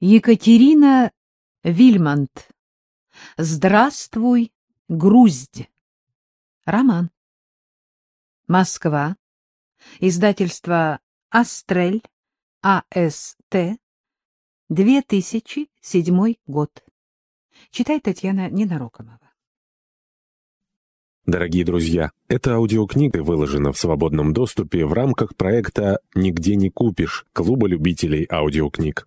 Екатерина Вильмонт. Здравствуй, груздь. Роман. Москва. Издательство Астрель. АСТ. 2007 год. Читает Татьяна Ненарокомова. Дорогие друзья, эта аудиокнига выложена в свободном доступе в рамках проекта «Нигде не купишь» Клуба любителей аудиокниг.